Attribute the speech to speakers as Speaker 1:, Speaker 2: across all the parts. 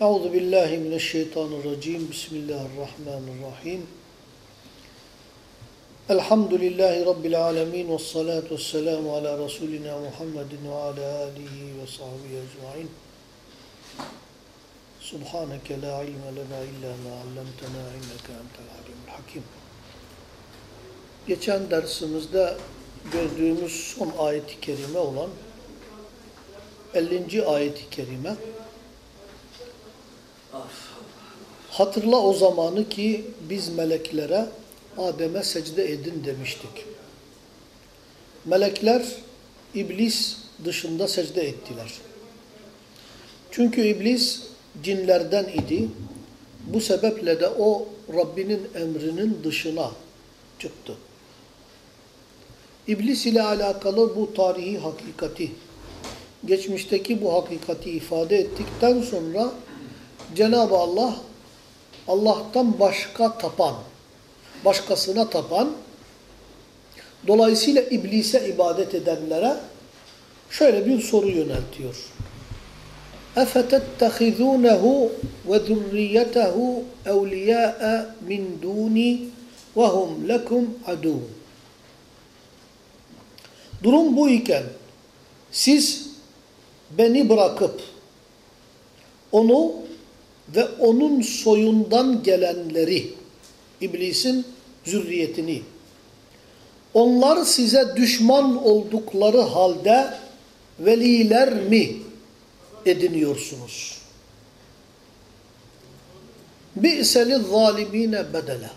Speaker 1: Euzu billahi mineşşeytanirracim. Bismillahirrahmanirrahim. Elhamdülillahi rabbil alamin ve salatu vesselamu ala rasulina Muhammedin ve ala alihi ve sahbihi ecmaîn. Subhaneke la ilme lena illa ma 'allamtena inneke entel alimul hakim. Geçen dersimizde gördüğümüz son ayet-i kerime olan 50. ayet-i kerime Hatırla o zamanı ki biz meleklere Adem'e secde edin demiştik. Melekler iblis dışında secde ettiler. Çünkü iblis cinlerden idi. Bu sebeple de o Rabbinin emrinin dışına çıktı. İblis ile alakalı bu tarihi hakikati, geçmişteki bu hakikati ifade ettikten sonra Cenab-ı Allah Allah'tan başka tapan, başkasına tapan, dolayısıyla iblise ibadet edenlere şöyle bir soru yöneltiyor. اَفَتَتَّخِذُونَهُ وَذُرِّيَّتَهُ اَوْلِيَاءَ مِنْ دُونِي وَهُمْ لَكُمْ عَدُونَ Durum bu iken siz beni bırakıp onu ve onun soyundan gelenleri, iblisin zürriyetini, onlar size düşman oldukları halde veliler mi ediniyorsunuz? Bi'seli zalimine bedela.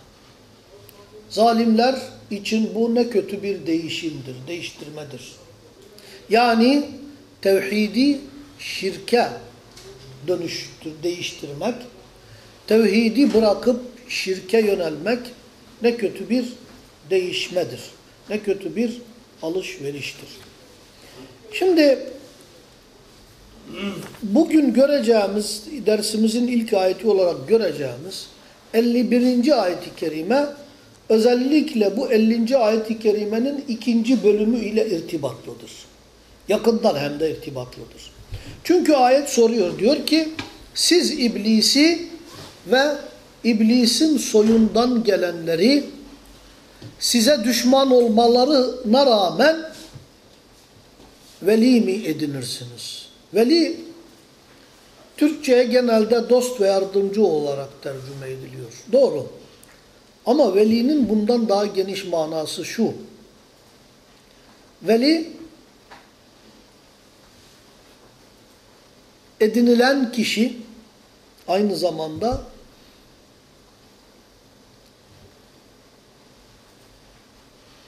Speaker 1: Zalimler için bu ne kötü bir değişimdir, değiştirmedir. Yani tevhidi şirke dönüştür, değiştirmek, tevhidi bırakıp şirke yönelmek ne kötü bir değişmedir. Ne kötü bir alışveriştir. Şimdi bugün göreceğimiz, dersimizin ilk ayeti olarak göreceğimiz 51. ayet-i kerime özellikle bu 50. ayet-i kerimenin ikinci bölümü ile irtibatlıdır. Yakından hem de irtibatlıdır. Çünkü ayet soruyor. Diyor ki siz iblisi ve iblisin soyundan gelenleri size düşman olmalarına rağmen veli mi edinirsiniz? Veli Türkçe'ye genelde dost ve yardımcı olarak tercüme ediliyor. Doğru. Ama velinin bundan daha geniş manası şu. Veli edinilen kişi aynı zamanda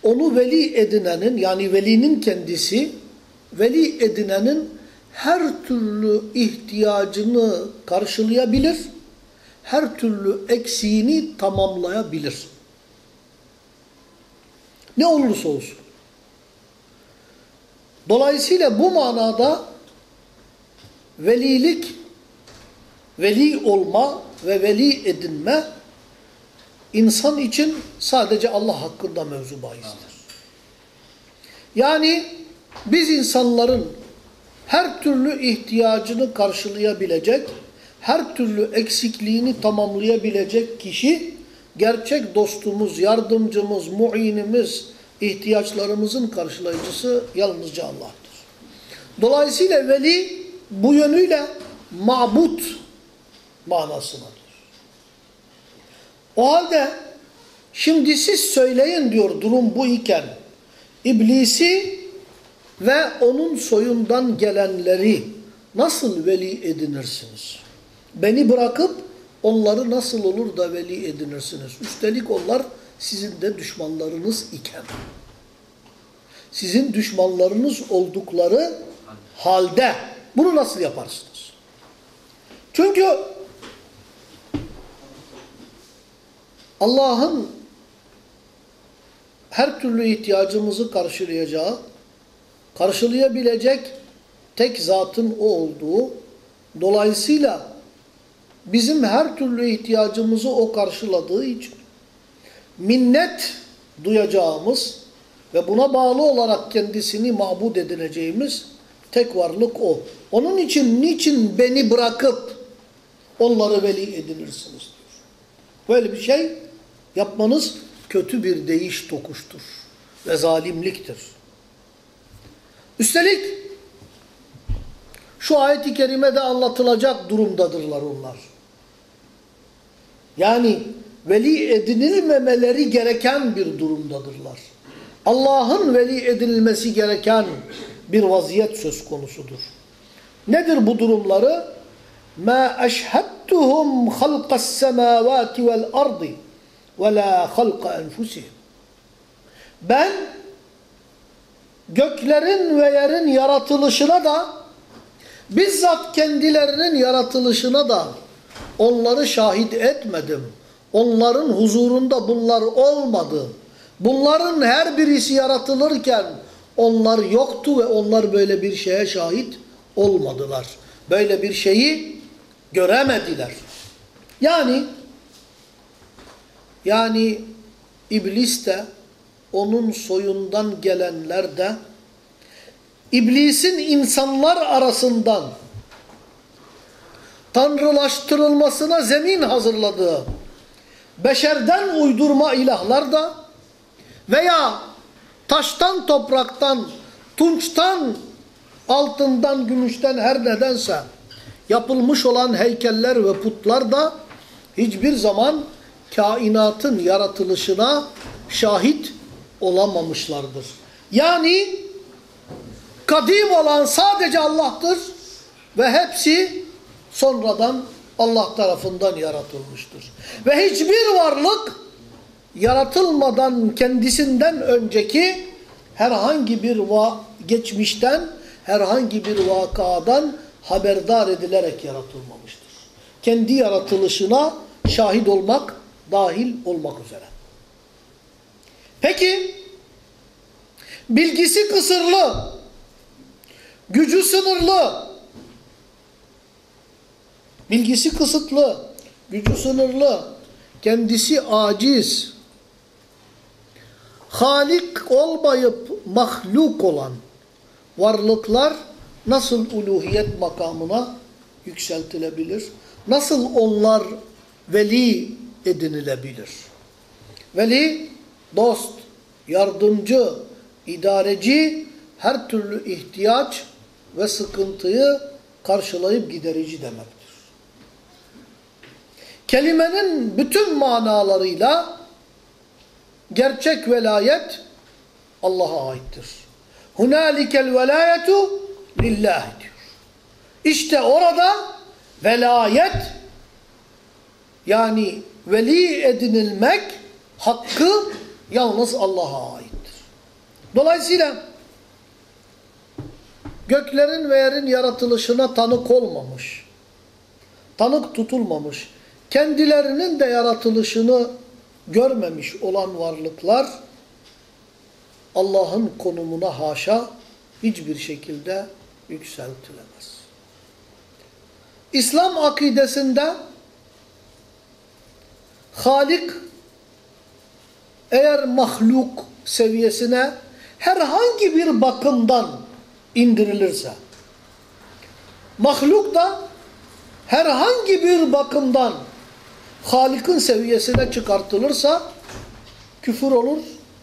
Speaker 1: onu veli edinenin yani velinin kendisi veli edinenin her türlü ihtiyacını karşılayabilir, her türlü eksiğini tamamlayabilir. Ne olursa olsun. Dolayısıyla bu manada velilik, veli olma ve veli edinme insan için sadece Allah hakkında mevzu bahistir. Yani biz insanların her türlü ihtiyacını karşılayabilecek, her türlü eksikliğini tamamlayabilecek kişi gerçek dostumuz, yardımcımız, muinimiz, ihtiyaçlarımızın karşılayıcısı yalnızca Allah'tır. Dolayısıyla veli bu yönüyle mabut manasındadır. O halde şimdi siz söyleyin diyor durum bu iken iblisi ve onun soyundan gelenleri nasıl veli edinirsiniz? Beni bırakıp onları nasıl olur da veli edinirsiniz? Üstelik onlar sizin de düşmanlarınız iken. Sizin düşmanlarınız oldukları halde bunu nasıl yaparsınız? Çünkü Allah'ın her türlü ihtiyacımızı karşılayacağı, karşılayabilecek tek zatın o olduğu, dolayısıyla bizim her türlü ihtiyacımızı o karşıladığı için minnet duyacağımız ve buna bağlı olarak kendisini mabud edineceğimiz tek varlık o. Onun için niçin beni bırakıp onları veli edinirsiniz diyor. Böyle bir şey yapmanız kötü bir değiş tokuştur ve zalimliktir. Üstelik şu ayet-i kerimede anlatılacak durumdadırlar onlar. Yani veli edinilmemeleri gereken bir durumdadırlar. Allah'ın veli edinilmesi gereken bir vaziyet söz konusudur. Nedir bu durumları? مَا أَشْهَدْتُهُمْ خَلْقَ السَّمَاوَاتِ وَالْأَرْضِ وَلَا خَلْقَ أَنْفُسِهِمْ Ben göklerin ve yerin yaratılışına da bizzat kendilerinin yaratılışına da onları şahit etmedim. Onların huzurunda bunlar olmadı. Bunların her birisi yaratılırken onlar yoktu ve onlar böyle bir şeye şahit olmadılar. Böyle bir şeyi göremediler. Yani yani iblis de onun soyundan gelenler de iblisin insanlar arasından tanrılaştırılmasına zemin hazırladığı beşerden uydurma ilahlar da veya taştan, topraktan, tunçtan, altından, gümüşten her nedense yapılmış olan heykeller ve putlar da hiçbir zaman kainatın yaratılışına şahit olamamışlardır. Yani kadim olan sadece Allah'tır ve hepsi sonradan Allah tarafından yaratılmıştır. Ve hiçbir varlık yaratılmadan kendisinden önceki herhangi bir geçmişten herhangi bir vakadan haberdar edilerek yaratılmamıştır. Kendi yaratılışına şahit olmak dahil olmak üzere. Peki bilgisi kısırlı, gücü sınırlı, bilgisi kısıtlı, gücü sınırlı, kendisi aciz, halik olmayıp mahluk olan varlıklar nasıl uluhiyet makamına yükseltilebilir? Nasıl onlar veli edinilebilir? Veli, dost, yardımcı, idareci, her türlü ihtiyaç ve sıkıntıyı karşılayıp giderici demektir. Kelimenin bütün manalarıyla gerçek velayet Allah'a aittir. Hunalikel velayetu lillah diyor. İşte orada velayet yani veli edinilmek hakkı yalnız Allah'a aittir. Dolayısıyla göklerin ve yerin yaratılışına tanık olmamış, tanık tutulmamış, kendilerinin de yaratılışını görmemiş olan varlıklar Allah'ın konumuna haşa hiçbir şekilde yükseltilemez. İslam akidesinde Halik eğer mahluk seviyesine herhangi bir bakımdan indirilirse mahluk da herhangi bir bakımdan Halik'in seviyesine çıkartılırsa küfür olur,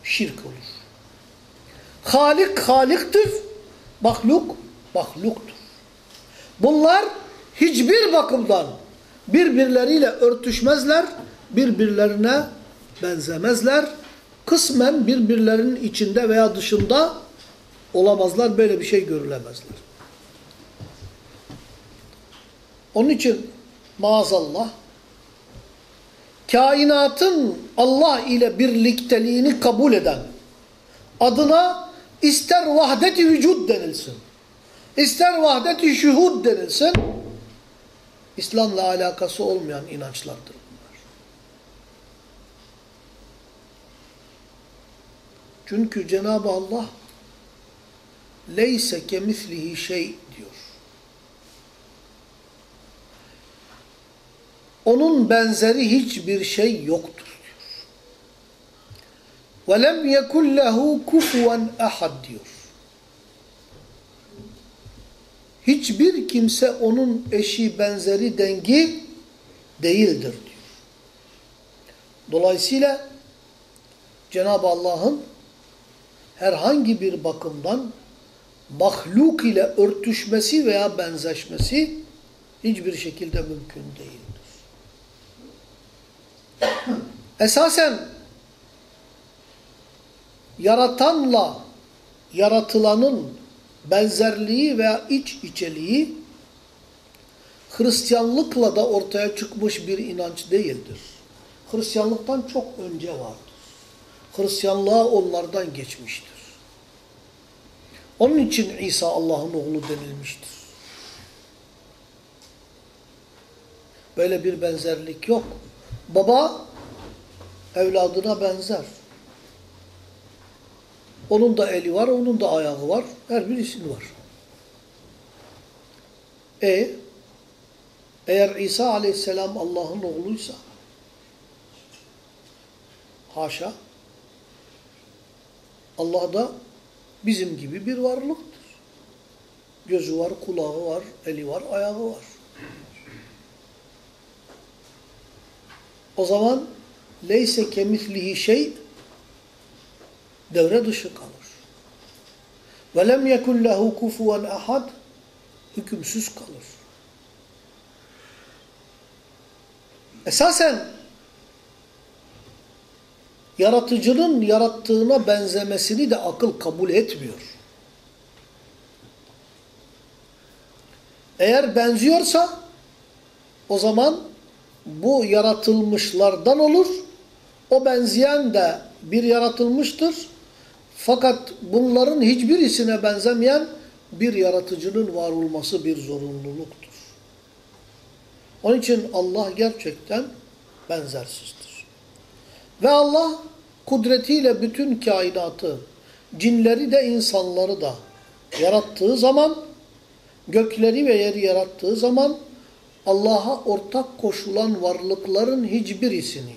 Speaker 1: şirk olur. Halik Halik'tir, mahluk mahluktur. Bunlar hiçbir bakımdan birbirleriyle örtüşmezler, birbirlerine benzemezler. Kısmen birbirlerinin içinde veya dışında olamazlar, böyle bir şey görülemezler. Onun için maazallah kainatın Allah ile birlikteliğini kabul eden adına ister vahdet-i vücud denilsin, ister vahdet-i şuhud denilsin, İslam'la alakası olmayan inançlardır bunlar. Çünkü Cenab-ı Allah leyse kemislihi şey diyor. Onun benzeri hiçbir şey yoktur diyor. وَلَمْ يَكُنْ لَهُ كُفُوًا اَحَدْ diyor. Hiçbir kimse onun eşi, benzeri, dengi değildir diyor. Dolayısıyla Cenab-ı Allah'ın herhangi bir bakımdan mahluk ile örtüşmesi veya benzeşmesi hiçbir şekilde mümkün değildir. Esasen yaratanla yaratılanın benzerliği veya iç içeliği Hristiyanlıkla da ortaya çıkmış bir inanç değildir. Hristiyanlıktan çok önce vardır. Hristiyanlığa onlardan geçmiştir. Onun için İsa Allah'ın oğlu denilmiştir. Böyle bir benzerlik yok. Baba evladına benzer. Onun da eli var, onun da ayağı var. Her birisinin var. E eğer İsa aleyhisselam Allah'ın oğluysa haşa Allah da bizim gibi bir varlıktır. Gözü var, kulağı var, eli var, ayağı var. O zaman leyse kemislihi şey devre dışı kalır. Ve lem yekun lehu kufuven ahad hükümsüz kalır. Esasen yaratıcının yarattığına benzemesini de akıl kabul etmiyor. Eğer benziyorsa o zaman bu yaratılmışlardan olur. O benzeyen de bir yaratılmıştır. Fakat bunların hiçbirisine benzemeyen bir yaratıcının var olması bir zorunluluktur. Onun için Allah gerçekten benzersizdir. Ve Allah kudretiyle bütün kainatı, cinleri de insanları da yarattığı zaman, gökleri ve yeri yarattığı zaman Allah'a ortak koşulan varlıkların hiçbirisini,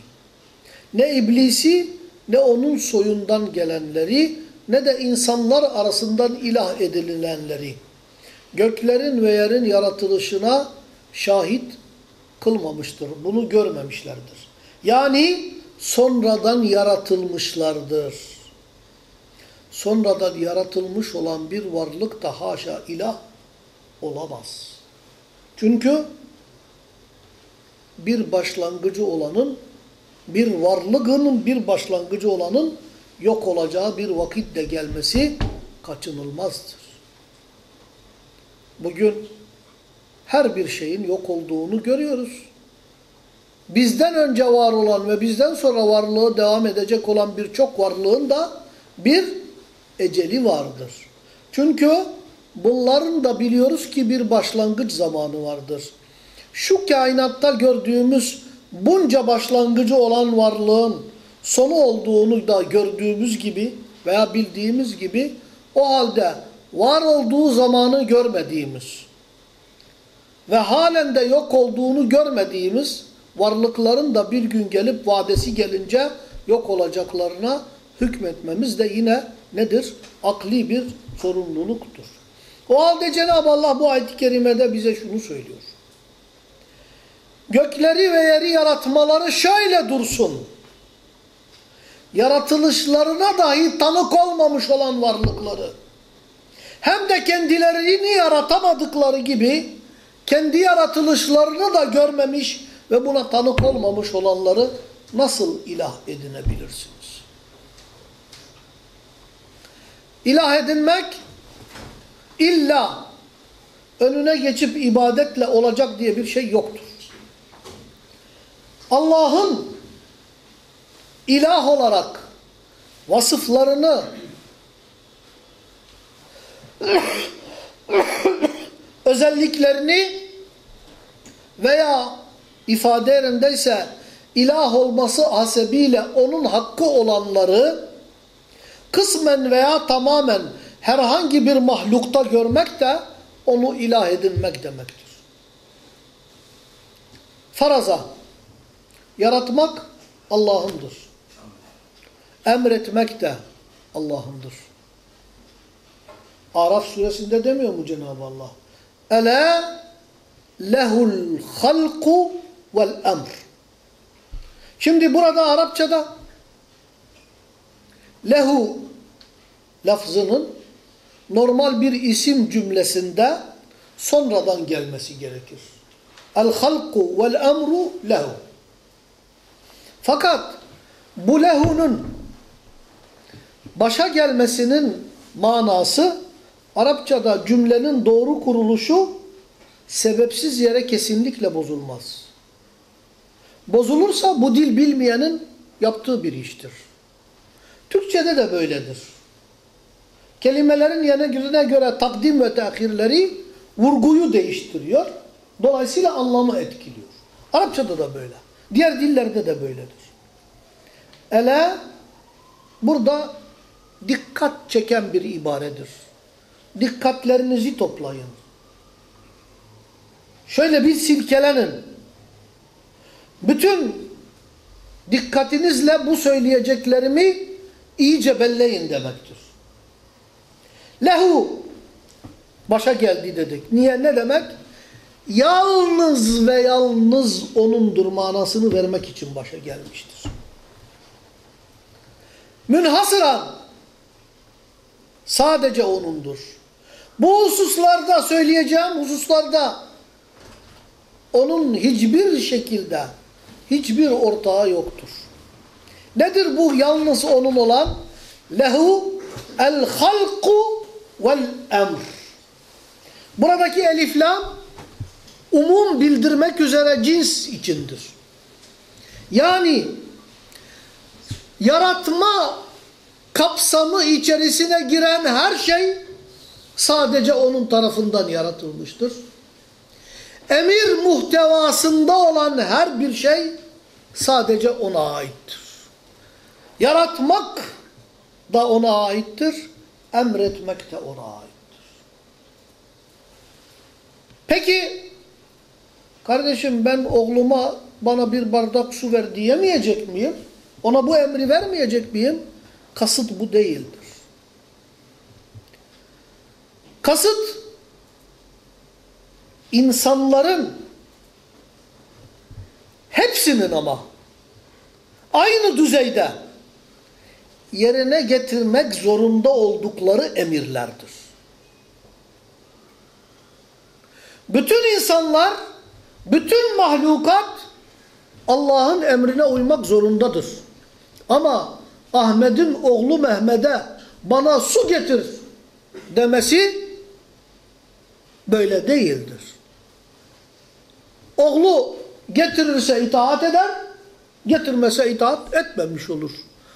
Speaker 1: ne iblisi ne onun soyundan gelenleri ne de insanlar arasından ilah edilenleri göklerin ve yerin yaratılışına şahit kılmamıştır. Bunu görmemişlerdir. Yani sonradan yaratılmışlardır. Sonradan yaratılmış olan bir varlık da haşa ilah olamaz. Çünkü bir başlangıcı olanın, bir varlığının bir başlangıcı olanın yok olacağı bir vakit de gelmesi kaçınılmazdır. Bugün her bir şeyin yok olduğunu görüyoruz. Bizden önce var olan ve bizden sonra varlığı devam edecek olan birçok varlığın da bir eceli vardır. Çünkü bunların da biliyoruz ki bir başlangıç zamanı vardır. Şu kainatta gördüğümüz bunca başlangıcı olan varlığın sonu olduğunu da gördüğümüz gibi veya bildiğimiz gibi o halde var olduğu zamanı görmediğimiz ve halen de yok olduğunu görmediğimiz varlıkların da bir gün gelip vadesi gelince yok olacaklarına hükmetmemiz de yine nedir? Akli bir sorumluluktur. O halde Cenab-ı Allah bu ayet-i kerimede bize şunu söylüyor. Gökleri ve yeri yaratmaları şöyle dursun. Yaratılışlarına dahi tanık olmamış olan varlıkları hem de kendilerini yaratamadıkları gibi kendi yaratılışlarını da görmemiş ve buna tanık olmamış olanları nasıl ilah edinebilirsiniz? İlah edinmek illa önüne geçip ibadetle olacak diye bir şey yoktur. Allah'ın ilah olarak vasıflarını özelliklerini veya ifade yerindeyse ilah olması hasebiyle onun hakkı olanları kısmen veya tamamen herhangi bir mahlukta görmek de onu ilah edinmek demektir. Faraza yaratmak Allah'ındır. Emretmek de Allah'ındır. Araf suresinde demiyor mu Cenab-ı Allah? Ela lehul halku vel emr. Şimdi burada Arapçada lehu lafzının normal bir isim cümlesinde sonradan gelmesi gerekir. El halku vel emru lehu. Fakat bu lehunun başa gelmesinin manası Arapçada cümlenin doğru kuruluşu sebepsiz yere kesinlikle bozulmaz. Bozulursa bu dil bilmeyenin yaptığı bir iştir. Türkçede de böyledir. Kelimelerin yerine göre takdim ve tehirleri vurguyu değiştiriyor. Dolayısıyla anlamı etkiliyor. Arapçada da böyle. Diğer dillerde de böyledir. Ele burada dikkat çeken bir ibaredir. Dikkatlerinizi toplayın. Şöyle bir silkelenin. Bütün dikkatinizle bu söyleyeceklerimi iyice belleyin demektir. Lehu başa geldi dedik. Niye? Ne demek? Yalnız ve yalnız onundur manasını vermek için başa gelmiştir. Münhasıran sadece onundur. Bu hususlarda söyleyeceğim hususlarda onun hiçbir şekilde hiçbir ortağı yoktur. Nedir bu yalnız onun olan? Lehu el halku vel emr. Buradaki eliflam umum bildirmek üzere cins içindir. Yani yaratma kapsamı içerisine giren her şey sadece onun tarafından yaratılmıştır. Emir muhtevasında olan her bir şey sadece ona aittir. Yaratmak da ona aittir, emretmek de ona aittir. Peki, kardeşim ben oğluma bana bir bardak su ver diyemeyecek miyim? Ona bu emri vermeyecek miyim? Kasıt bu değildir. Kasıt, insanların hepsinin ama aynı düzeyde yerine getirmek zorunda oldukları emirlerdir. Bütün insanlar, bütün mahlukat Allah'ın emrine uymak zorundadır. Ama Ahmet'in oğlu Mehmet'e bana su getir demesi böyle değildir. Oğlu getirirse itaat eder, getirmese itaat etmemiş olur.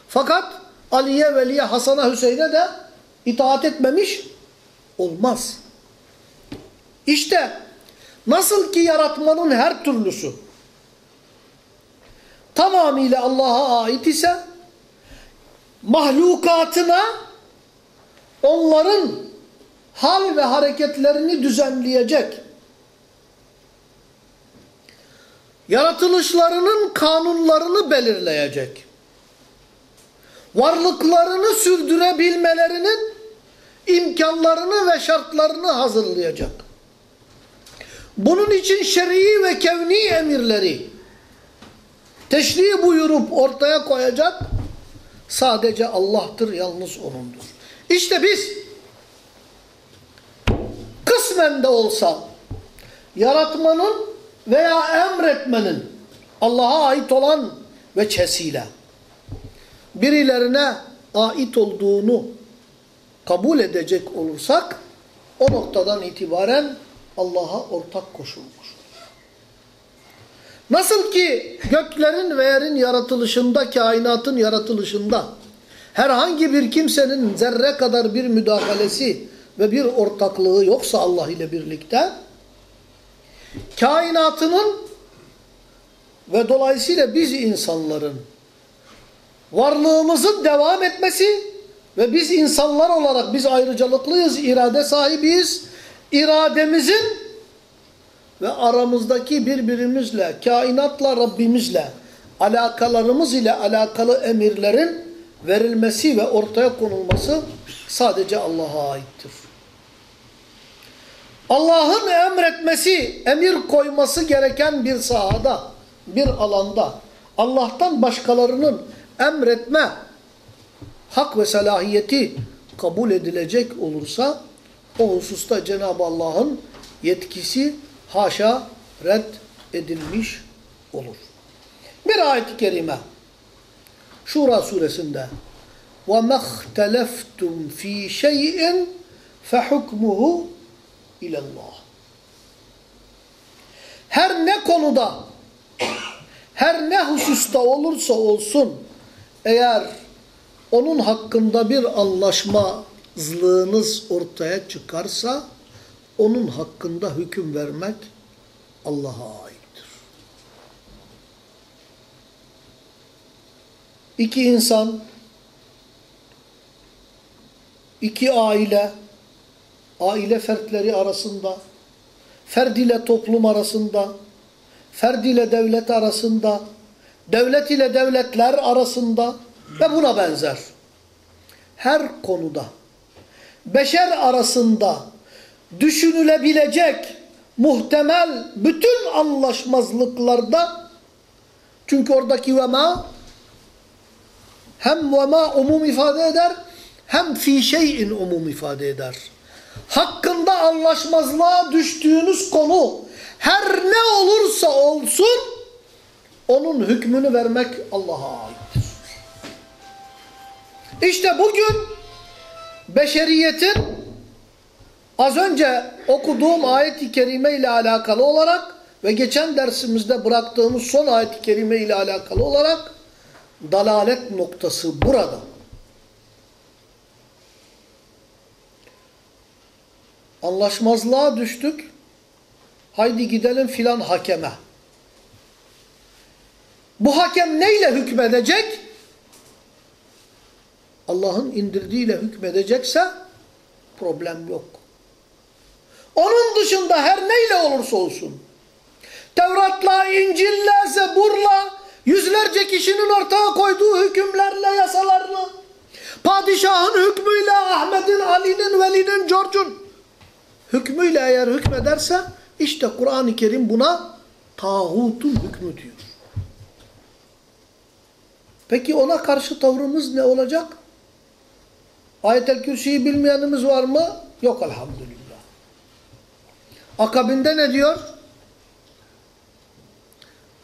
Speaker 1: Fakat Ali'ye, Veli'ye, Hasan'a, Hüseyin'e de itaat etmemiş olmaz. İşte nasıl ki yaratmanın her türlüsü tamamıyla Allah'a ait ise mahlukatına onların hal ve hareketlerini düzenleyecek yaratılışlarının kanunlarını belirleyecek varlıklarını sürdürebilmelerinin imkanlarını ve şartlarını hazırlayacak. Bunun için şer'i ve kevni emirleri teşri buyurup ortaya koyacak sadece Allah'tır, yalnız O'nundur. İşte biz kısmen de olsa yaratmanın veya emretmenin Allah'a ait olan veçesiyle birilerine ait olduğunu kabul edecek olursak o noktadan itibaren Allah'a ortak koşulmuş. Nasıl ki göklerin ve yerin yaratılışında, kainatın yaratılışında herhangi bir kimsenin zerre kadar bir müdahalesi ve bir ortaklığı yoksa Allah ile birlikte kainatının ve dolayısıyla biz insanların varlığımızın devam etmesi ve biz insanlar olarak biz ayrıcalıklıyız, irade sahibiyiz. İrademizin ve aramızdaki birbirimizle, kainatla, Rabbimizle alakalarımız ile alakalı emirlerin verilmesi ve ortaya konulması sadece Allah'a aittir. Allah'ın emretmesi, emir koyması gereken bir sahada bir alanda Allah'tan başkalarının emretme hak ve salahiyeti kabul edilecek olursa o hususta Cenab-ı Allah'ın yetkisi haşa red edilmiş olur. Bir ayet-i kerime Şura suresinde وَمَا اخْتَلَفْتُمْ ف۪ي شَيْءٍ فَحُكْمُهُ اِلَى اللّٰهِ Her ne konuda, her ne hususta olursa olsun, eğer onun hakkında bir anlaşmazlığınız ortaya çıkarsa, onun hakkında hüküm vermek Allah'a aittir. İki insan, iki aile, aile fertleri arasında, ferd ile toplum arasında, ferd ile devlet arasında, devlet ile devletler arasında ve buna benzer. Her konuda beşer arasında düşünülebilecek muhtemel bütün anlaşmazlıklarda çünkü oradaki vema hem vema umum ifade eder hem fi şeyin umum ifade eder. Hakkında anlaşmazlığa düştüğünüz konu her ne olursa olsun onun hükmünü vermek Allah'a aittir. İşte bugün beşeriyetin az önce okuduğum ayet-i kerime ile alakalı olarak ve geçen dersimizde bıraktığımız son ayet-i kerime ile alakalı olarak dalalet noktası burada. Anlaşmazlığa düştük. Haydi gidelim filan hakeme. Bu hakem neyle hükmedecek? Allah'ın indirdiğiyle hükmedecekse problem yok. Onun dışında her neyle olursa olsun, Tevrat'la, İncil'le, Zebur'la, yüzlerce kişinin ortaya koyduğu hükümlerle, yasalarla, padişahın hükmüyle, Ahmet'in, Ali'nin, Veli'nin, George'un hükmüyle eğer hükmederse, işte Kur'an-ı Kerim buna tağutun hükmü diyor. Peki ona karşı tavrımız ne olacak? Ayet-el Kürsi'yi bilmeyenimiz var mı? Yok elhamdülillah. Akabinde ne diyor?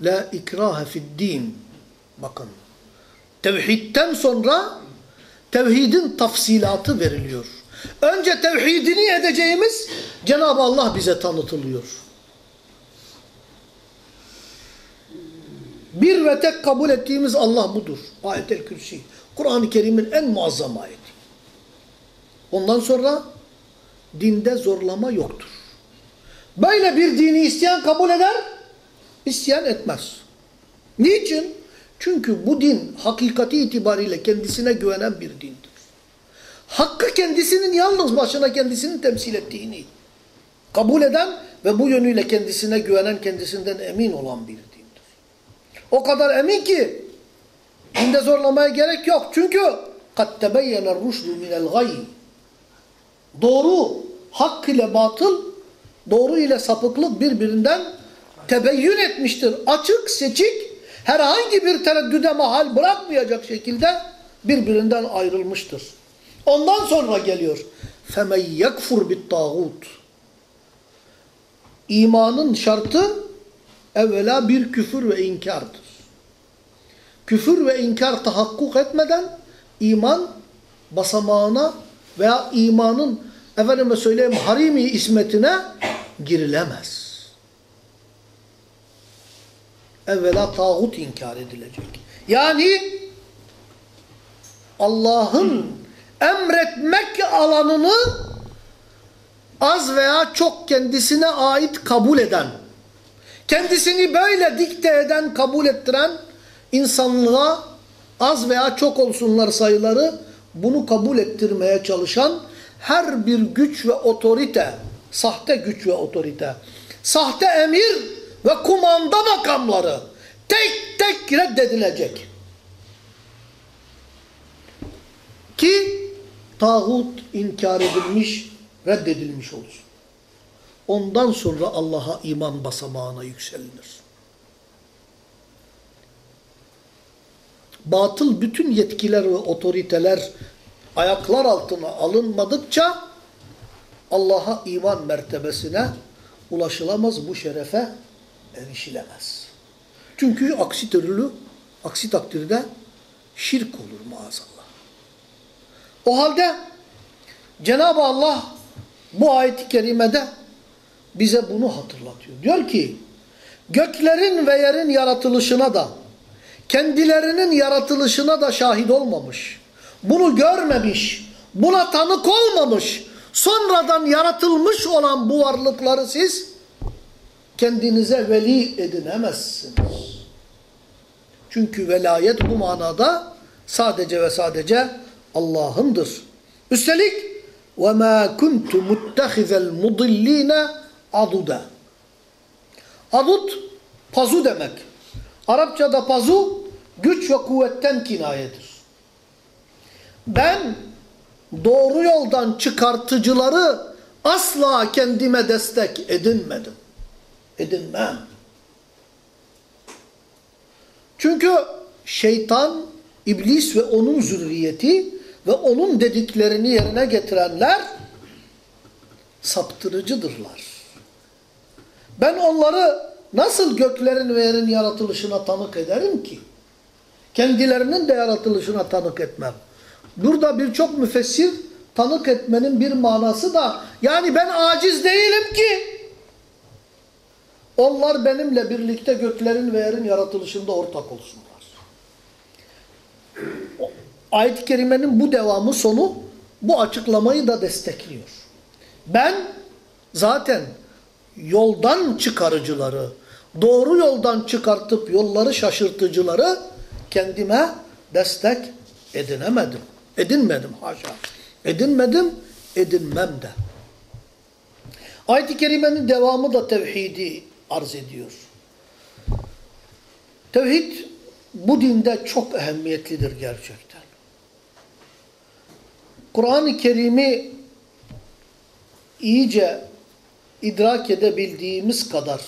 Speaker 1: La ikrahe din. Bakın. Tevhidden sonra tevhidin tafsilatı veriliyor. Önce tevhidini edeceğimiz Cenab-ı Allah bize tanıtılıyor. Bir ve tek kabul ettiğimiz Allah budur. Ayet-el Kürsi. Kur'an-ı Kerim'in en muazzam ayeti. Ondan sonra dinde zorlama yoktur. Böyle bir dini isteyen kabul eder, isyan etmez. Niçin? Çünkü bu din hakikati itibariyle kendisine güvenen bir dindir. Hakkı kendisinin yalnız başına kendisini temsil ettiğini kabul eden ve bu yönüyle kendisine güvenen, kendisinden emin olan bir dindir. O kadar emin ki dinde zorlamaya gerek yok. Çünkü قَدْ تَبَيَّنَ الرُّشْدُ مِنَ الْغَيِّ Doğru, hak ile batıl, doğru ile sapıklık birbirinden tebeyyün etmiştir. Açık, seçik, herhangi bir tereddüde mahal bırakmayacak şekilde birbirinden ayrılmıştır. Ondan sonra geliyor. فَمَنْ يَكْفُرْ بِالطَّاغُوتِ İmanın şartı evvela bir küfür ve inkardır. Küfür ve inkar tahakkuk etmeden iman basamağına veya imanın efendime söyleyeyim harimi ismetine girilemez. Evvela tağut inkar edilecek. Yani Allah'ın emretmek alanını az veya çok kendisine ait kabul eden, kendisini böyle dikte eden, kabul ettiren insanlığa az veya çok olsunlar sayıları bunu kabul ettirmeye çalışan her bir güç ve otorite, sahte güç ve otorite, sahte emir ve kumanda makamları tek tek reddedilecek. Ki tağut inkar edilmiş, reddedilmiş olsun. Ondan sonra Allah'a iman basamağına yükselinir. batıl bütün yetkiler ve otoriteler ayaklar altına alınmadıkça Allah'a iman mertebesine ulaşılamaz, bu şerefe erişilemez. Çünkü aksi türlü, aksi takdirde şirk olur maazallah. O halde Cenab-ı Allah bu ayet-i kerimede bize bunu hatırlatıyor. Diyor ki göklerin ve yerin yaratılışına da kendilerinin yaratılışına da şahit olmamış Bunu görmemiş. Buna tanık olmamış. Sonradan yaratılmış olan bu varlıkları siz kendinize veli edinemezsiniz. Çünkü velayet bu manada sadece ve sadece Allah'ındır. Üstelik وَمَا كُنْتُ مُتَّخِذَ الْمُضِلِّينَ عَضُدًا Adut, pazu demek. Arapçada pazu, güç ve kuvvetten kinayedir. Ben doğru yoldan çıkartıcıları asla kendime destek edinmedim. Edinmem. Çünkü şeytan, iblis ve onun zürriyeti ve onun dediklerini yerine getirenler saptırıcıdırlar. Ben onları nasıl göklerin ve yerin yaratılışına tanık ederim ki? Kendilerinin de yaratılışına tanık etmem. Burada birçok müfessir tanık etmenin bir manası da yani ben aciz değilim ki onlar benimle birlikte göklerin ve yerin yaratılışında ortak olsunlar. Ayet-i Kerime'nin bu devamı sonu bu açıklamayı da destekliyor. Ben zaten yoldan çıkarıcıları, doğru yoldan çıkartıp yolları şaşırtıcıları kendime destek edinemedim. Edinmedim haşa. Edinmedim, edinmem de. Ayet-i Kerime'nin devamı da tevhidi arz ediyor. Tevhid bu dinde çok ehemmiyetlidir gerçekten. Kur'an-ı Kerim'i iyice idrak edebildiğimiz kadar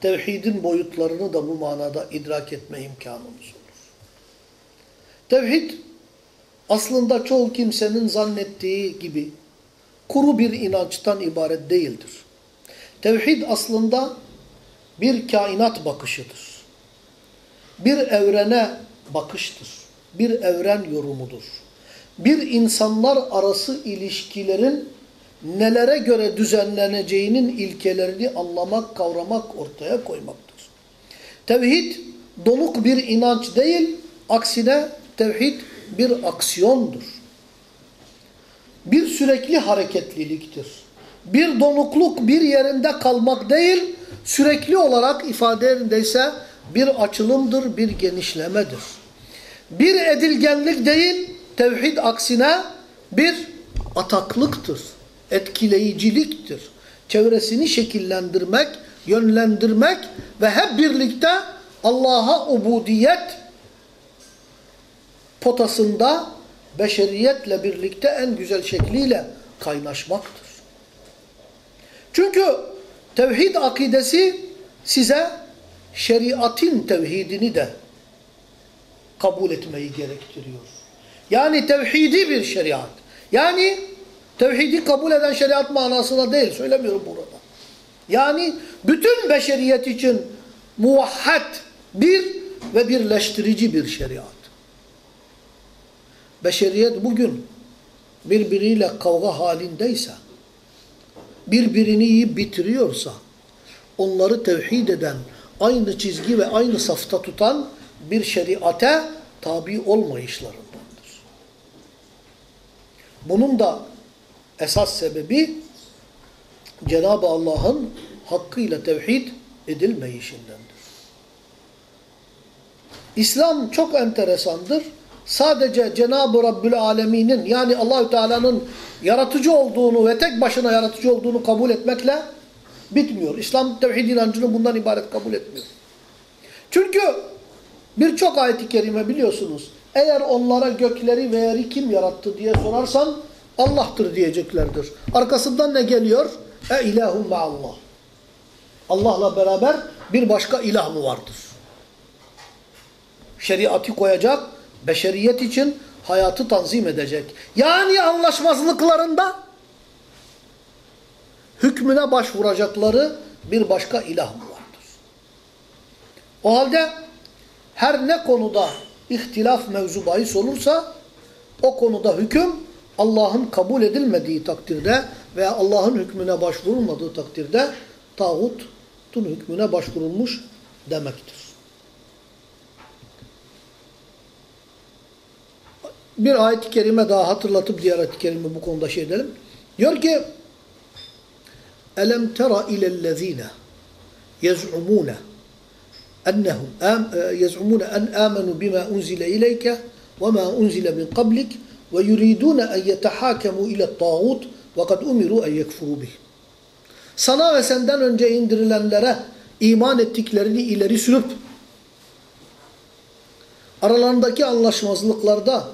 Speaker 1: tevhidin boyutlarını da bu manada idrak etme imkanımız olur. Tevhid aslında çoğu kimsenin zannettiği gibi kuru bir inançtan ibaret değildir. Tevhid aslında bir kainat bakışıdır. Bir evrene bakıştır. Bir evren yorumudur. Bir insanlar arası ilişkilerin nelere göre düzenleneceğinin ilkelerini anlamak, kavramak, ortaya koymaktır. Tevhid donuk bir inanç değil, aksine tevhid bir aksiyondur. Bir sürekli hareketliliktir. Bir donukluk bir yerinde kalmak değil, sürekli olarak ifade yerindeyse bir açılımdır, bir genişlemedir. Bir edilgenlik değil, tevhid aksine bir ataklıktır, etkileyiciliktir. Çevresini şekillendirmek, yönlendirmek ve hep birlikte Allah'a ubudiyet potasında beşeriyetle birlikte en güzel şekliyle kaynaşmaktır. Çünkü tevhid akidesi size şeriatın tevhidini de kabul etmeyi gerektiriyor. Yani tevhidi bir şeriat. Yani tevhidi kabul eden şeriat manasına değil söylemiyorum burada. Yani bütün beşeriyet için muvahhad bir ve birleştirici bir şeriat. Beşeriyet bugün birbiriyle kavga halindeyse, birbirini yiyip bitiriyorsa, onları tevhid eden, aynı çizgi ve aynı safta tutan bir şeriate tabi olmayışlarındandır. Bunun da esas sebebi Cenab-ı Allah'ın hakkıyla tevhid edilmeyişindendir. İslam çok enteresandır sadece Cenab-ı Rabbül Alemin'in yani Allahü Teala'nın yaratıcı olduğunu ve tek başına yaratıcı olduğunu kabul etmekle bitmiyor. İslam tevhid inancını bundan ibaret kabul etmiyor. Çünkü birçok ayet-i kerime biliyorsunuz eğer onlara gökleri ve yeri kim yarattı diye sorarsan Allah'tır diyeceklerdir. Arkasından ne geliyor? E ilahum Allah. Allah'la beraber bir başka ilah mı vardır? Şeriatı koyacak Beşeriyet için hayatı tanzim edecek. Yani anlaşmazlıklarında hükmüne başvuracakları bir başka ilah vardır? O halde her ne konuda ihtilaf mevzu bahis olursa o konuda hüküm Allah'ın kabul edilmediği takdirde veya Allah'ın hükmüne başvurulmadığı takdirde tağutun hükmüne başvurulmuş demektir. Bir ayet-i kerime daha hatırlatıp diğer ayet-i kerime bu konuda şey edelim. Diyor ki Elem tera ilellezine yez'umune ennehum yez'umune en amenu bima unzile ileyke ve ma unzile min qablik ve yuridune en yetehakemu ile tağut ve kad umiru en yekfuru bih. Sana ve senden önce indirilenlere iman ettiklerini ileri sürüp aralarındaki anlaşmazlıklarda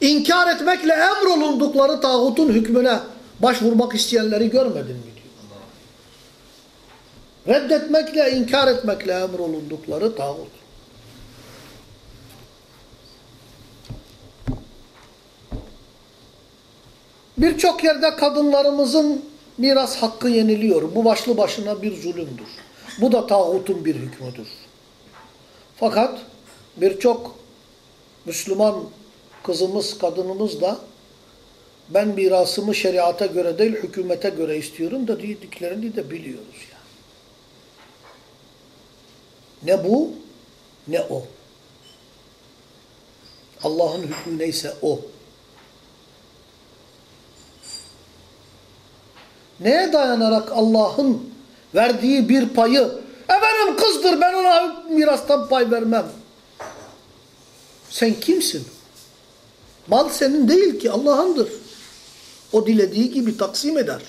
Speaker 1: inkar etmekle emrolundukları tağutun hükmüne başvurmak isteyenleri görmedin mi diyor. Reddetmekle, inkar etmekle emrolundukları tağut. Birçok yerde kadınlarımızın miras hakkı yeniliyor. Bu başlı başına bir zulümdür. Bu da tağutun bir hükmüdür. Fakat birçok Müslüman kızımız, kadınımız da ben mirasımı şeriata göre değil hükümete göre istiyorum da dediklerini de biliyoruz yani. Ne bu ne o. Allah'ın hükmü neyse o. Neye dayanarak Allah'ın verdiği bir payı efendim kızdır ben ona mirastan pay vermem. Sen kimsin? Mal senin değil ki Allah'ındır. O dilediği gibi taksim eder.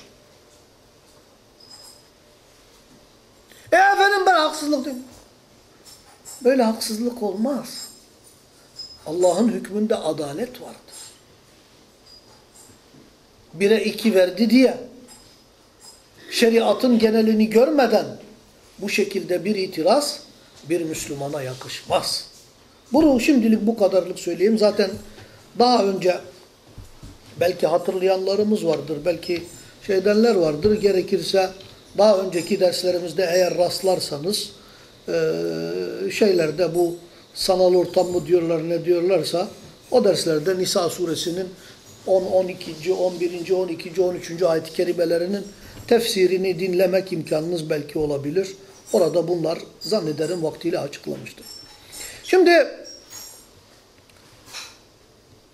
Speaker 1: E efendim ben haksızlık değil. Böyle haksızlık olmaz. Allah'ın hükmünde adalet vardır. Bire iki verdi diye şeriatın genelini görmeden bu şekilde bir itiraz bir Müslümana yakışmaz. Bunu şimdilik bu kadarlık söyleyeyim. Zaten daha önce belki hatırlayanlarımız vardır, belki şeydenler vardır. Gerekirse daha önceki derslerimizde eğer rastlarsanız şeylerde bu sanal ortam mı diyorlar ne diyorlarsa o derslerde Nisa suresinin 10, 12, 11, 12, 13. ayet-i kerimelerinin tefsirini dinlemek imkanınız belki olabilir. Orada bunlar zannederim vaktiyle açıklamıştır. Şimdi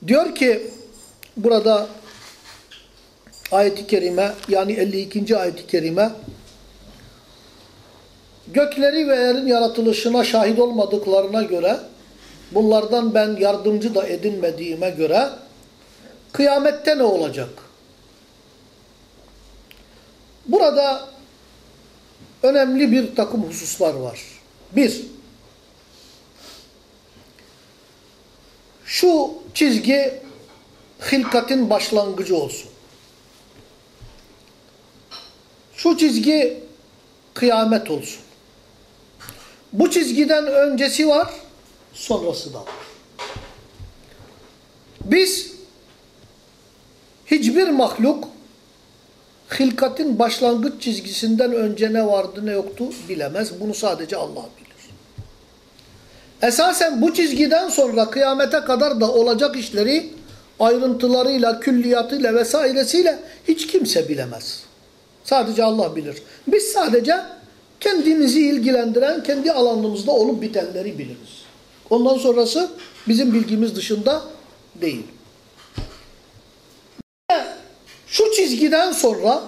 Speaker 1: diyor ki burada ayet-i kerime yani 52. ayet-i kerime gökleri ve yerin yaratılışına şahit olmadıklarına göre bunlardan ben yardımcı da edinmediğime göre kıyamette ne olacak? Burada önemli bir takım hususlar var. Bir, şu çizgi hilkatin başlangıcı olsun. Şu çizgi kıyamet olsun. Bu çizgiden öncesi var, sonrası da var. Biz hiçbir mahluk hilkatin başlangıç çizgisinden önce ne vardı ne yoktu bilemez. Bunu sadece Allah bilir. Esasen bu çizgiden sonra kıyamete kadar da olacak işleri ayrıntılarıyla, külliyatıyla vesairesiyle hiç kimse bilemez. Sadece Allah bilir. Biz sadece kendimizi ilgilendiren, kendi alanımızda olup bitenleri biliriz. Ondan sonrası bizim bilgimiz dışında değil. Şu çizgiden sonra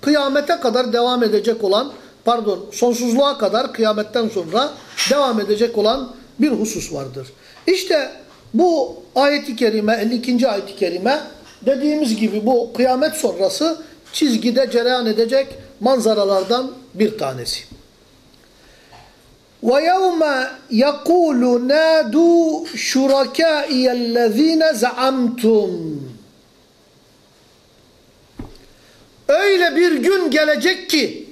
Speaker 1: kıyamete kadar devam edecek olan, pardon sonsuzluğa kadar kıyametten sonra devam edecek olan bir husus vardır. İşte bu ayet-i kerime, 52. ayet-i kerime dediğimiz gibi bu kıyamet sonrası çizgide cereyan edecek manzaralardan bir tanesi. وَيَوْمَ يَقُولُ نَادُوا شُرَكَائِيَ الَّذ۪ينَ زَعَمْتُمْ Öyle bir gün gelecek ki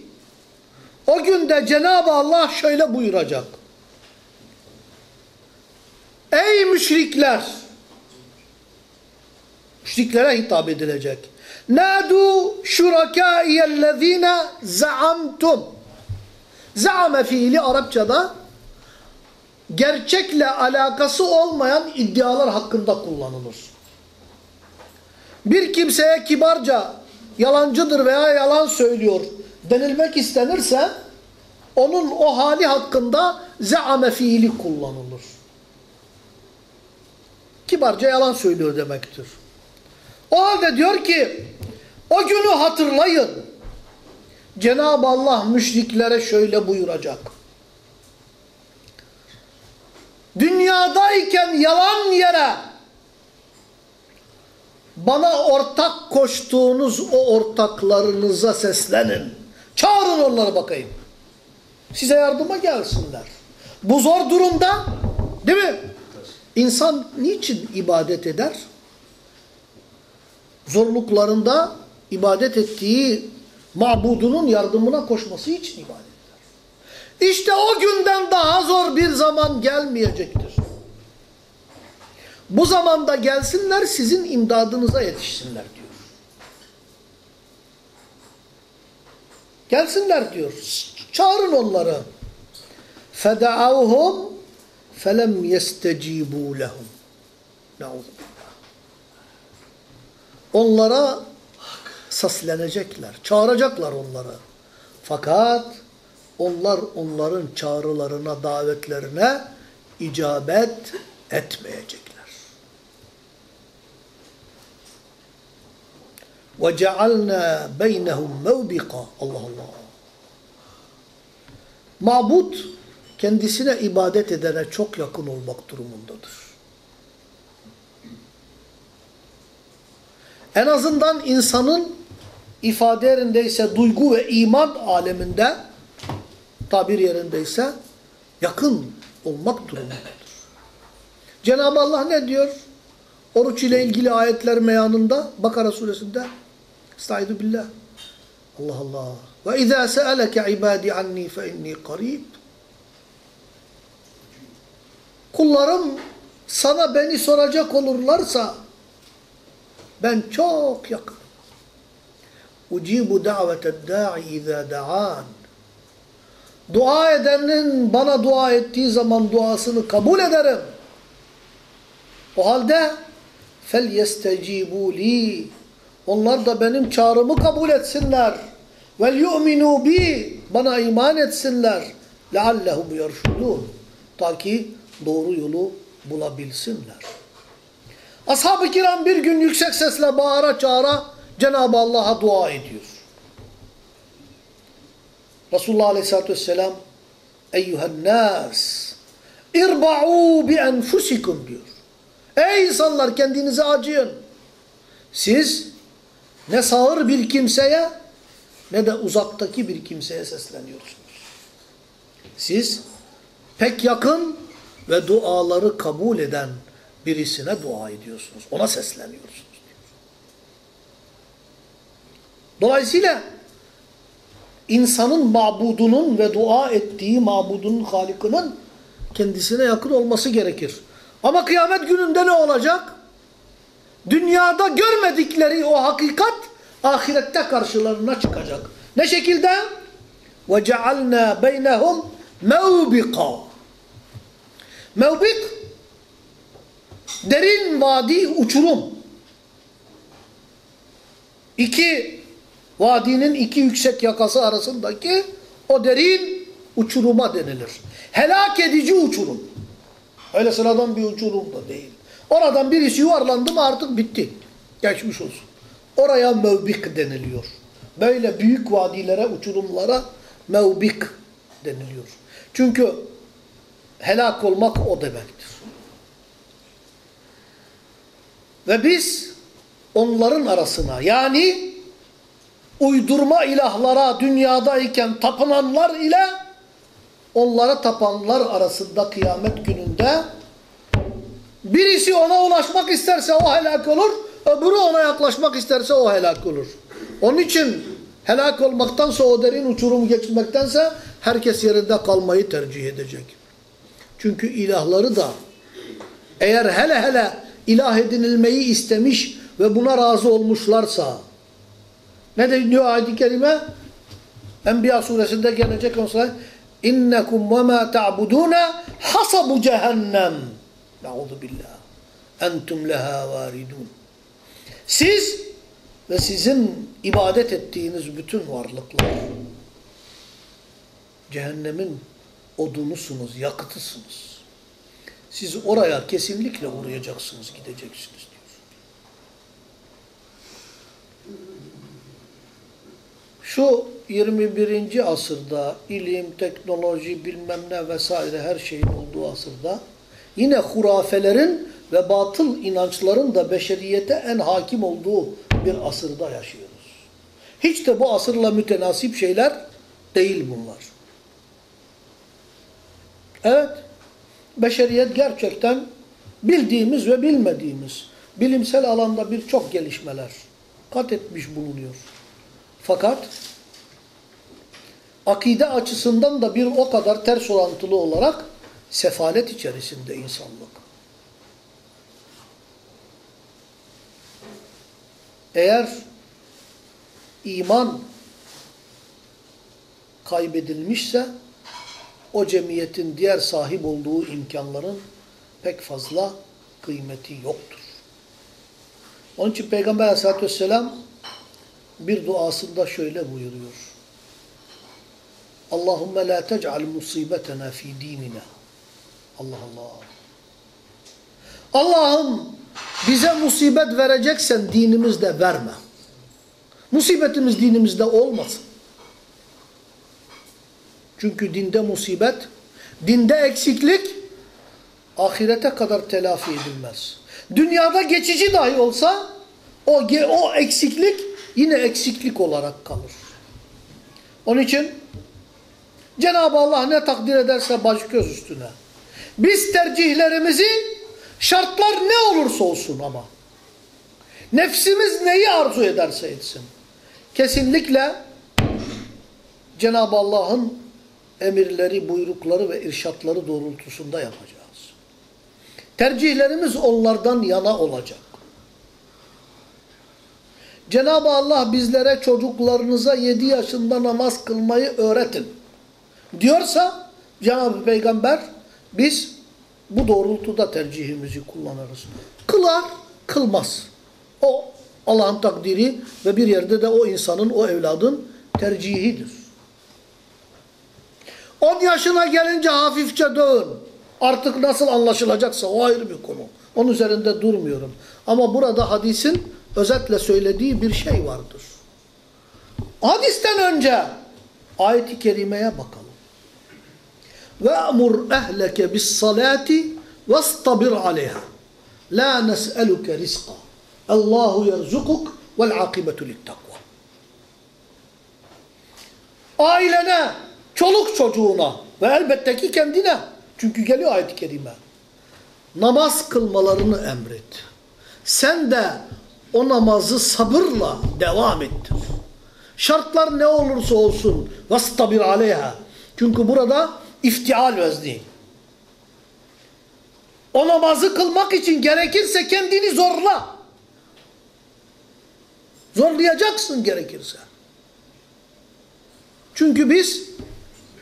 Speaker 1: o günde Cenab-ı Allah şöyle buyuracak. Ey müşrikler müşriklere hitap edilecek. Nadu şurakâiyellezîne zaamtum Zaame fiili Arapçada gerçekle alakası olmayan iddialar hakkında kullanılır. Bir kimseye kibarca yalancıdır veya yalan söylüyor denilmek istenirse onun o hali hakkında zaame fiili kullanılır. Kibarca yalan söylüyor demektir. O halde diyor ki o günü hatırlayın. Cenab-ı Allah müşriklere şöyle buyuracak. Dünyadayken yalan yere bana ortak koştuğunuz o ortaklarınıza seslenin. Çağırın onları bakayım. Size yardıma gelsinler. Bu zor durumda değil mi? İnsan niçin ibadet eder? Zorluklarında ibadet ettiği mabudunun yardımına koşması için ibadet eder. İşte o günden daha zor bir zaman gelmeyecektir. Bu zamanda gelsinler sizin imdadınıza yetişsinler diyor. Gelsinler diyor. Çağırın onları. فَدَعَوْهُمْ فَلَمْ يَسْتَجِيبُوا لَهُمْ Onlara seslenecekler, çağıracaklar onları. Fakat onlar onların çağrılarına, davetlerine icabet etmeyecekler. وَجَعَلْنَا بَيْنَهُمْ مَوْبِقًا Allah Allah. Mabut kendisine ibadet edene çok yakın olmak durumundadır. En azından insanın ifade yerindeyse duygu ve iman aleminde tabir yerindeyse yakın olmak durumundadır. Cenab-ı Allah ne diyor? Oruç ile ilgili ayetler meyanında Bakara suresinde Estaizu billah. Allah Allah. Ve izâ se'eleke ibâdi anni fe inni qarib. Kullarım sana beni soracak olurlarsa ben çok yakın. Ucibu daveted da'i izâ da'an. Dua edenin bana dua ettiği zaman duasını kabul ederim. O halde fel yestecibu li. Onlar da benim çağrımı kabul etsinler. Vel yu'minu bi. Bana iman etsinler. Leallehum yerşudun. Ta ki doğru yolu bulabilsinler. Ashab-ı kiram bir gün yüksek sesle bağıra çağıra Cenab-ı Allah'a dua ediyor. Resulullah Aleyhisselatü Vesselam Eyyühen nas irba'u bi diyor. Ey insanlar kendinize acıyın. Siz ne sağır bir kimseye ne de uzaktaki bir kimseye sesleniyorsunuz. Siz pek yakın ve duaları kabul eden birisine dua ediyorsunuz. Ona sesleniyorsunuz. Dolayısıyla insanın mabudunun ve dua ettiği mabudunun halikinin kendisine yakın olması gerekir. Ama kıyamet gününde ne olacak? Dünyada görmedikleri o hakikat ahirette karşılarına çıkacak. Ne şekilde? وَجَعَلْنَا بَيْنَهُمْ مَوْبِقًا Mevbik derin vadi uçurum. İki vadinin iki yüksek yakası arasındaki o derin uçuruma denilir. Helak edici uçurum. Öyle sıradan bir uçurum da değil. Oradan birisi yuvarlandı mı artık bitti. Geçmiş olsun. Oraya mevbik deniliyor. Böyle büyük vadilere, uçurumlara mevbik deniliyor. Çünkü helak olmak o demektir. Ve biz onların arasına yani uydurma ilahlara dünyadayken tapınanlar ile onlara tapanlar arasında kıyamet gününde birisi ona ulaşmak isterse o helak olur, öbürü ona yaklaşmak isterse o helak olur. Onun için helak olmaktansa o derin uçurum geçmektense herkes yerinde kalmayı tercih edecek. Çünkü ilahları da eğer hele hele ilah edinilmeyi istemiş ve buna razı olmuşlarsa ne de diyor ayet-i kerime? Enbiya suresinde gelecek olsa innekum ve ma ta'buduna hasabu cehennem. Nauzu billah. Entum leha varidun. Siz ve sizin ibadet ettiğiniz bütün varlıklar cehennemin odunusunuz, yakıtısınız. Siz oraya kesinlikle uğrayacaksınız, gideceksiniz diyor. Şu 21. asırda ilim, teknoloji, bilmem ne vesaire her şeyin olduğu asırda yine hurafelerin ve batıl inançların da beşeriyete en hakim olduğu bir asırda yaşıyoruz. Hiç de bu asırla mütenasip şeyler değil bunlar. Evet, beşeriyet gerçekten bildiğimiz ve bilmediğimiz bilimsel alanda birçok gelişmeler kat etmiş bulunuyor. Fakat akide açısından da bir o kadar ters orantılı olarak sefalet içerisinde insanlık. Eğer iman kaybedilmişse o cemiyetin diğer sahip olduğu imkanların pek fazla kıymeti yoktur. Onun için Peygamber aleyhissalatü vesselam bir duasında şöyle buyuruyor. Allahümme la tec'al musibetena fi dinina. Allah Allah. Allah'ım bize musibet vereceksen dinimizde verme. Musibetimiz dinimizde olmasın. Çünkü dinde musibet, dinde eksiklik ahirete kadar telafi edilmez. Dünyada geçici dahi olsa o, o eksiklik yine eksiklik olarak kalır. Onun için Cenab-ı Allah ne takdir ederse baş göz üstüne. Biz tercihlerimizi şartlar ne olursa olsun ama nefsimiz neyi arzu ederse etsin. Kesinlikle Cenab-ı Allah'ın emirleri, buyrukları ve irşatları doğrultusunda yapacağız. Tercihlerimiz onlardan yana olacak. Cenab-ı Allah bizlere çocuklarınıza 7 yaşında namaz kılmayı öğretin. Diyorsa Cenab-ı Peygamber biz bu doğrultuda tercihimizi kullanırız. Kılar, kılmaz. O Allah'ın takdiri ve bir yerde de o insanın, o evladın tercihidir. 10 yaşına gelince hafifçe dağın. Artık nasıl anlaşılacaksa o ayrı bir konu. Onun üzerinde durmuyorum. Ama burada hadisin özetle söylediği bir şey vardır. Hadisten önce ayet-i kerimeye bakalım. Ve amur ehleke bis salati vastabir aleyha. La nes'eluke rizqa. Allahu yerzukuk vel akibetu littakva. Ailene çoluk çocuğuna ve elbette ki kendine. Çünkü geliyor ayet-i kerime. Namaz kılmalarını emret. Sen de o namazı sabırla devam ettir. Şartlar ne olursa olsun vastabir aleyha. Çünkü burada iftial vezni. O namazı kılmak için gerekirse kendini zorla. Zorlayacaksın gerekirse. Çünkü biz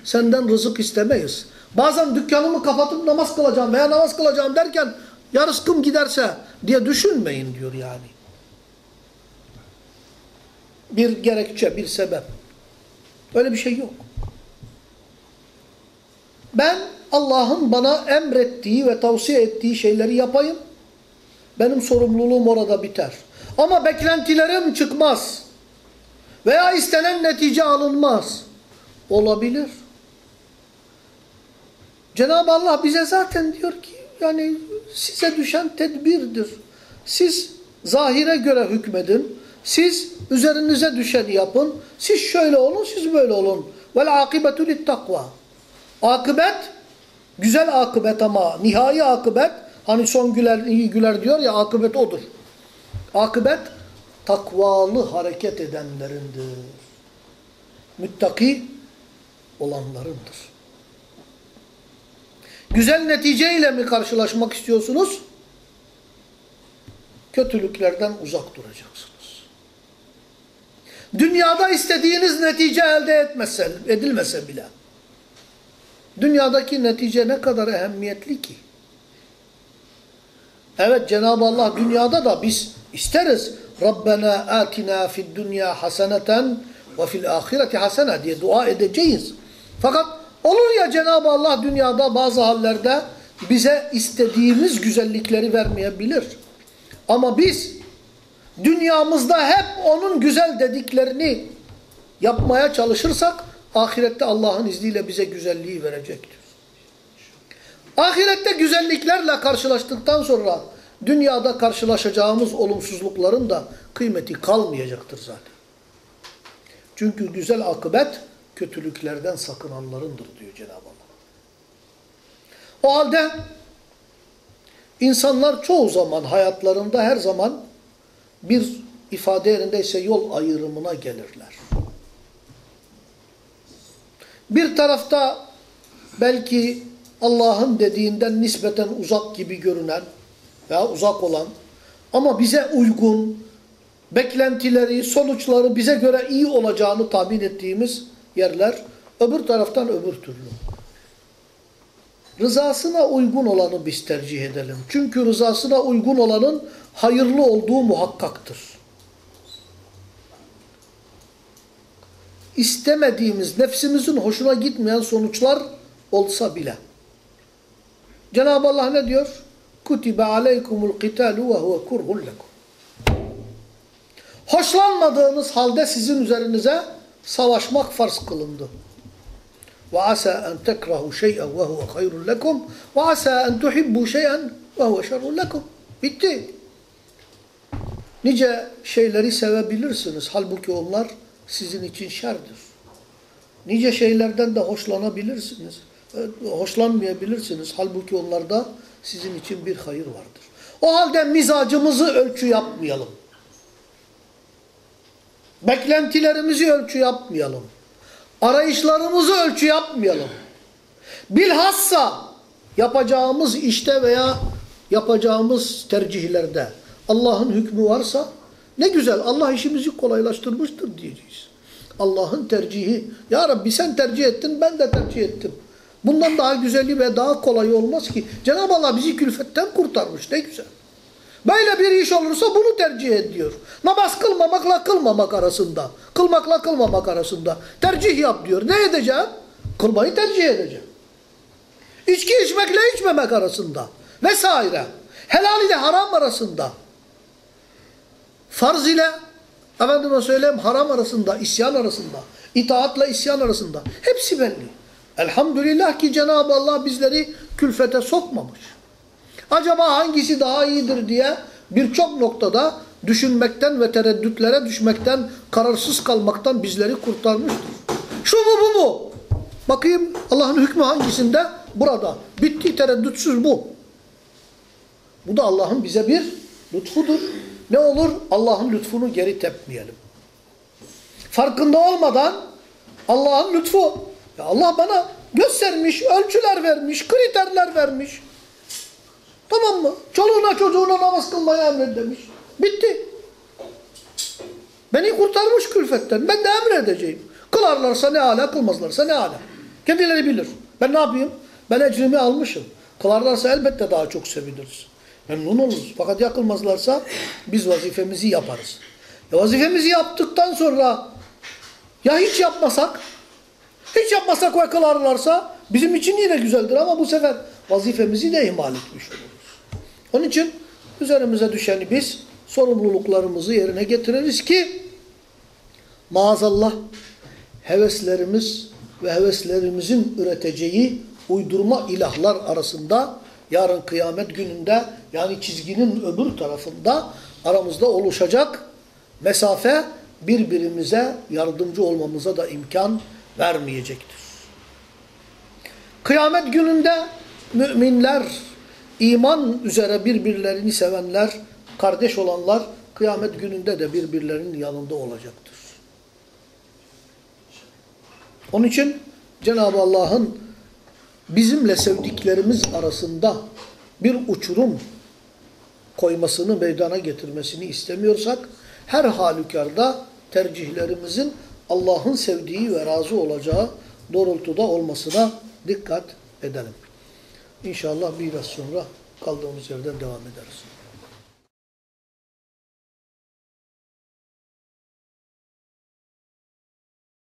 Speaker 1: senden rızık istemeyiz. Bazen dükkanımı kapatıp namaz kılacağım veya namaz kılacağım derken ya rızkım giderse diye düşünmeyin diyor yani. Bir gerekçe, bir sebep. Öyle bir şey yok. Ben Allah'ın bana emrettiği ve tavsiye ettiği şeyleri yapayım. Benim sorumluluğum orada biter. Ama beklentilerim çıkmaz. Veya istenen netice alınmaz. Olabilir. Cenab-ı Allah bize zaten diyor ki yani size düşen tedbirdir. Siz zahire göre hükmedin. Siz üzerinize düşeni yapın. Siz şöyle olun, siz böyle olun. Vel akibetu lit takva. Akıbet, güzel akıbet ama nihai akıbet, hani son güler iyi güler diyor ya akıbet odur. Akıbet takvalı hareket edenlerindir. Müttaki olanlarındır. Güzel neticeyle mi karşılaşmak istiyorsunuz? kötülüklerden uzak duracaksınız. Dünyada istediğiniz netice elde etmese, edilmese bile, dünyadaki netice ne kadar ehemmiyetli ki? Evet Cenab-ı Allah dünyada da biz isteriz. Rabbena atina fid dünya haseneten ve fil ahireti hasene diye dua edeceğiz. Fakat olur ya Cenab-ı Allah dünyada bazı hallerde bize istediğimiz güzellikleri vermeyebilir. Ama biz dünyamızda hep onun güzel dediklerini yapmaya çalışırsak ahirette Allah'ın izniyle bize güzelliği verecektir. Ahirette güzelliklerle karşılaştıktan sonra dünyada karşılaşacağımız olumsuzlukların da kıymeti kalmayacaktır zaten. Çünkü güzel akıbet kötülüklerden sakınanlarındır diyor Cenab-ı Allah. O halde insanlar çoğu zaman hayatlarında her zaman bir ifade yerindeyse yol ayrımına gelirler. Bir tarafta belki Allah'ın dediğinden nispeten uzak gibi görünen veya uzak olan ama bize uygun, beklentileri, sonuçları bize göre iyi olacağını tahmin ettiğimiz yerler, öbür taraftan öbür türlü. Rızasına uygun olanı biz tercih edelim. Çünkü rızasına uygun olanın hayırlı olduğu muhakkaktır. İstemediğimiz, nefsimizin hoşuna gitmeyen sonuçlar olsa bile. Cenab-ı Allah ne diyor? Kutibe aleykumul qitalu ve huve kurhun lekum. Hoşlanmadığınız halde sizin üzerinize savaşmak farz kılındı. Ve asa en tekrahu şey'en ve huve hayrun lekum ve asa en tuhibbu şey'en ve huve şerrun lekum. Bitti. Nice şeyleri sevebilirsiniz. Halbuki onlar sizin için şerdir. Nice şeylerden de hoşlanabilirsiniz. Hoşlanmayabilirsiniz. Halbuki onlarda sizin için bir hayır vardır. O halde mizacımızı ölçü yapmayalım. Beklentilerimizi ölçü yapmayalım. Arayışlarımızı ölçü yapmayalım. Bilhassa yapacağımız işte veya yapacağımız tercihlerde Allah'ın hükmü varsa ne güzel Allah işimizi kolaylaştırmıştır diyeceğiz. Allah'ın tercihi. Ya Rabbi sen tercih ettin ben de tercih ettim. Bundan daha güzeli ve daha kolay olmaz ki. Cenab-ı Allah bizi külfetten kurtarmış ne güzel. Böyle bir iş olursa bunu tercih ediyor. Namaz kılmamakla kılmamak arasında. Kılmakla kılmamak arasında. Tercih yap diyor. Ne edeceğim? Kılmayı tercih edeceğim. İçki içmekle içmemek arasında. Vesaire. Helal ile haram arasında. Farz ile efendime söyleyeyim haram arasında, isyan arasında, itaatla isyan arasında. Hepsi belli. Elhamdülillah ki Cenab-ı Allah bizleri külfete sokmamış. Acaba hangisi daha iyidir diye birçok noktada düşünmekten ve tereddütlere düşmekten, kararsız kalmaktan bizleri kurtarmıştır. Şu mu bu mu? Bakayım Allah'ın hükmü hangisinde? Burada. Bitti tereddütsüz bu. Bu da Allah'ın bize bir lütfudur. Ne olur? Allah'ın lütfunu geri tepmeyelim. Farkında olmadan Allah'ın lütfu. Ya Allah bana göstermiş, ölçüler vermiş, kriterler vermiş. Tamam mı? Çoluğuna çocuğuna namaz kılmayı emret demiş. Bitti. Beni kurtarmış külfetten. Ben de emredeceğim. Kılarlarsa ne ala, kılmazlarsa ne ala. Kendileri bilir. Ben ne yapayım? Ben ecrimi almışım. Kılarlarsa elbette daha çok seviniriz. Memnun oluruz. Fakat yakılmazlarsa biz vazifemizi yaparız. E vazifemizi yaptıktan sonra ya hiç yapmasak, hiç yapmasak ve kılarlarsa bizim için yine güzeldir ama bu sefer vazifemizi de ihmal etmiş oluruz. Onun için üzerimize düşeni biz sorumluluklarımızı yerine getiririz ki maazallah heveslerimiz ve heveslerimizin üreteceği uydurma ilahlar arasında yarın kıyamet gününde yani çizginin öbür tarafında aramızda oluşacak mesafe birbirimize yardımcı olmamıza da imkan vermeyecektir. Kıyamet gününde müminler, iman üzere birbirlerini sevenler, kardeş olanlar kıyamet gününde de birbirlerinin yanında olacaktır. Onun için Cenab-ı Allah'ın bizimle sevdiklerimiz arasında bir uçurum koymasını, meydana getirmesini istemiyorsak her halükarda tercihlerimizin Allah'ın sevdiği ve razı olacağı doğrultuda olmasına dikkat edelim. İnşallah biraz sonra kaldığımız yerden devam ederiz.